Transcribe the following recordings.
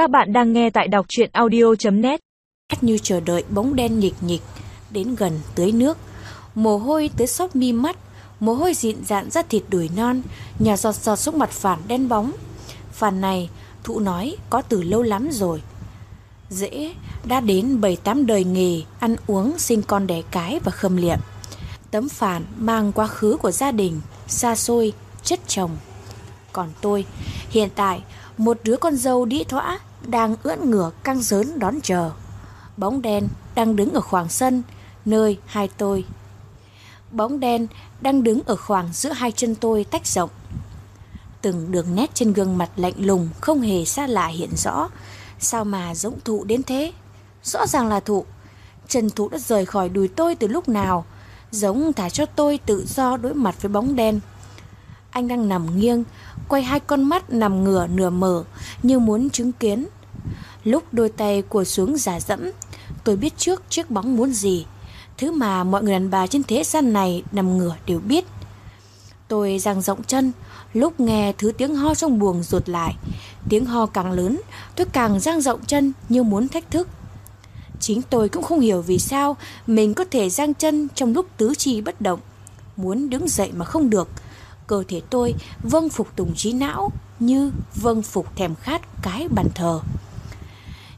Các bạn đang nghe tại đọc chuyện audio.net như chờ đợi, bóng đen nhịch nhịch đến gần tưới nước. Mồ hôi tới xóp mi mắt, mồ hôi dịn dạn ra thịt đùi non, nhà giọt giọt xuống mặt phản đen bóng. Phản này, thụ nói, có từ lâu lắm rồi. Dễ, đã đến bảy tám đời nghề, ăn uống, sinh con đẻ cái và khâm liệm. Tấm phản mang quá khứ của gia đình, xa xôi, chất chồng. Còn tôi, hiện tại, một đứa con dâu đĩ thỏa đang ưỡn ngửa căng dớn đón chờ. Bóng đen đang đứng ở khoảng sân, nơi hai tôi. Bóng đen đang đứng ở khoảng giữa hai chân tôi tách rộng. Từng đường nét trên gương mặt lạnh lùng không hề xa lạ hiện rõ. Sao mà giống thụ đến thế? Rõ ràng là thụ. Trần thụ đã rời khỏi đùi tôi từ lúc nào, giống thả cho tôi tự do đối mặt với bóng đen anh đang nằm nghiêng, quay hai con mắt nằm ngửa nửa mở, như muốn chứng kiến. Lúc đôi tay của xuống giả dẫm, tôi biết trước chiếc bóng muốn gì. Thứ mà mọi người đàn bà trên thế gian này nằm ngửa đều biết. Tôi dang rộng chân, lúc nghe thứ tiếng ho trong buồng rụt lại. Tiếng ho càng lớn, tôi càng dang rộng chân như muốn thách thức. Chính tôi cũng không hiểu vì sao mình có thể giang chân trong lúc tứ chi bất động. Muốn đứng dậy mà không được cơ thể tôi vâng phục tùng trí não như vâng phục thèm khát cái bàn thờ.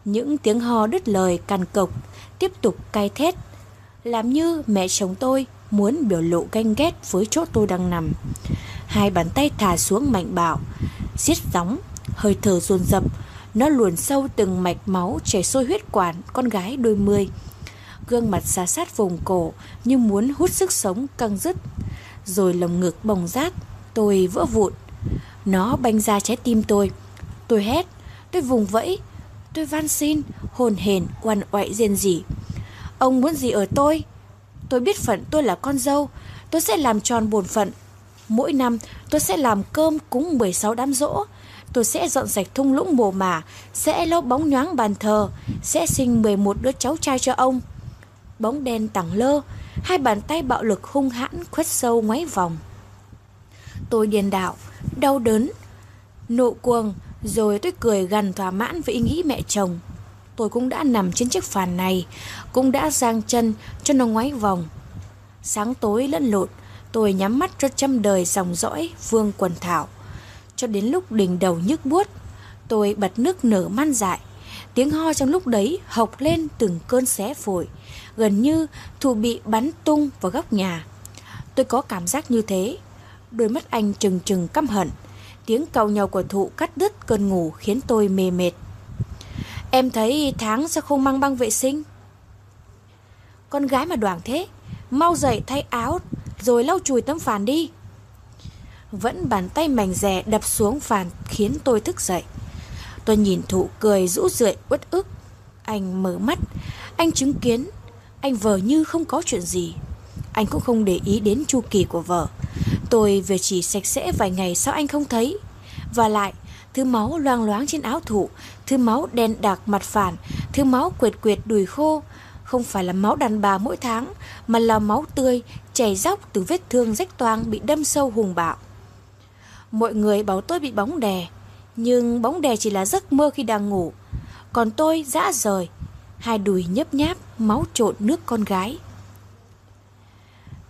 Những tiếng ho đứt lời càn cộc tiếp tục cay thét, làm như mẹ chồng tôi muốn biểu lộ ganh ghét với chỗ tôi đang nằm. Hai bàn tay thả xuống mạnh bạo giết gióng hơi thở dồn dập, nó luồn sâu từng mạch máu chảy sôi huyết quản con gái đôi mươi. Gương mặt xa sát vùng cổ như muốn hút sức sống căng dứt rồi lồng ngực bồng rát tôi vỡ vụn. Nó banh ra trái tim tôi. Tôi hét tôi vùng vẫy tôi van xin hồn hền, quằn oại riêng gì ông muốn gì ở tôi? Tôi biết phận tôi là con dâu tôi sẽ làm tròn bổn phận. Mỗi năm tôi sẽ làm cơm cúng 16 đám rỗ. Tôi sẽ dọn sạch thung lũng mồ mả sẽ lau bóng nhoáng bàn thờ sẽ sinh 11 đứa cháu trai cho ông. Bóng đen tẳng lơ hai bàn tay bạo lực hung hãn khuét sâu ngoáy vòng. Tôi điên đạo đau đớn, nộ cuồng, rồi tôi cười gần thỏa mãn với ý nghĩ mẹ chồng. Tôi cũng đã nằm trên chiếc phàn này, cũng đã giang chân cho nó ngoáy vòng. Sáng tối lẫn lộn, tôi nhắm mắt cho trăm đời dòng dõi vương quần thảo. Cho đến lúc đỉnh đầu nhức buốt, tôi bật nước nở man dại tiếng ho trong lúc đấy hộc lên từng cơn xé phổi, gần như thù bị bắn tung vào góc nhà. Tôi có cảm giác như thế, đôi mắt anh trừng trừng căm hận, tiếng cầu nhau của thụ cắt đứt cơn ngủ khiến tôi mê mệt. Em thấy tháng sao không mang băng vệ sinh. Con gái mà đoảng thế, mau dậy thay áo rồi lau chùi tấm phản đi. Vẫn bàn tay mảnh rẻ đập xuống phản khiến tôi thức dậy tôi nhìn thụ cười rũ rượi, uất ức. Anh mở mắt. Anh chứng kiến. Anh vờ như không có chuyện gì. Anh cũng không để ý đến chu kỳ của vợ. Tôi về chỉ sạch sẽ vài ngày sao anh không thấy. Và lại, thứ máu loang loáng trên áo thụ, thứ máu đen đặc mặt phản, thứ máu quệt quệt đùi khô, không phải là máu đàn bà mỗi tháng, mà là máu tươi chảy dốc từ vết thương rách toang bị đâm sâu hùng bạo. Mọi người bảo tôi bị bóng đè nhưng bóng đè chỉ là giấc mơ khi đang ngủ. Còn tôi dã rời, hai đùi nhấp nháp, máu trộn nước con gái.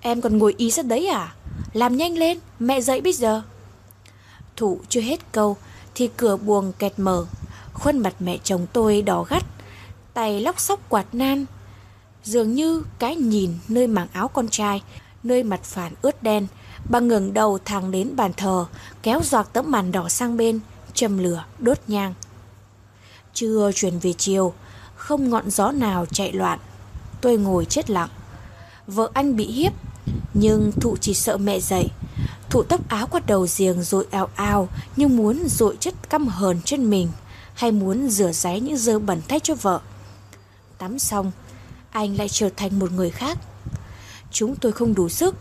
Em còn ngồi ý ra đấy à? Làm nhanh lên, mẹ dậy bây giờ. Thủ chưa hết câu, thì cửa buồng kẹt mở. Khuôn mặt mẹ chồng tôi đỏ gắt, tay lóc sóc quạt nan. Dường như cái nhìn nơi mảng áo con trai, nơi mặt phản ướt đen, bà ngừng đầu thẳng đến bàn thờ, kéo giọt tấm màn đỏ sang bên châm lửa, đốt nhang. Trưa chuyển về chiều, không ngọn gió nào chạy loạn. Tôi ngồi chết lặng. Vợ anh bị hiếp, nhưng thụ chỉ sợ mẹ dậy. Thụ tóc áo qua đầu giềng rồi ào ào, như muốn dội chất căm hờn trên mình, hay muốn rửa ráy những dơ bẩn thay cho vợ. Tắm xong, anh lại trở thành một người khác. Chúng tôi không đủ sức,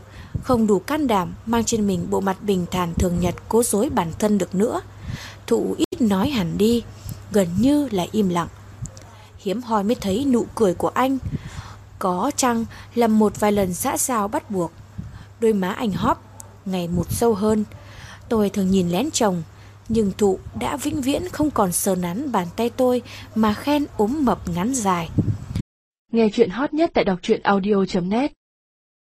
không đủ can đảm mang trên mình bộ mặt bình thản thường nhật cố dối bản thân được nữa thụ ít nói hẳn đi, gần như là im lặng. Hiếm hoi mới thấy nụ cười của anh. Có chăng là một vài lần xã giao bắt buộc? Đôi má anh hóp, ngày một sâu hơn. Tôi thường nhìn lén chồng, Nhưng thụ đã vĩnh viễn không còn sờ nắn bàn tay tôi mà khen ốm mập ngắn dài. Nghe chuyện hot nhất tại đọc truyện audio.net